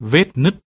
vết nứt.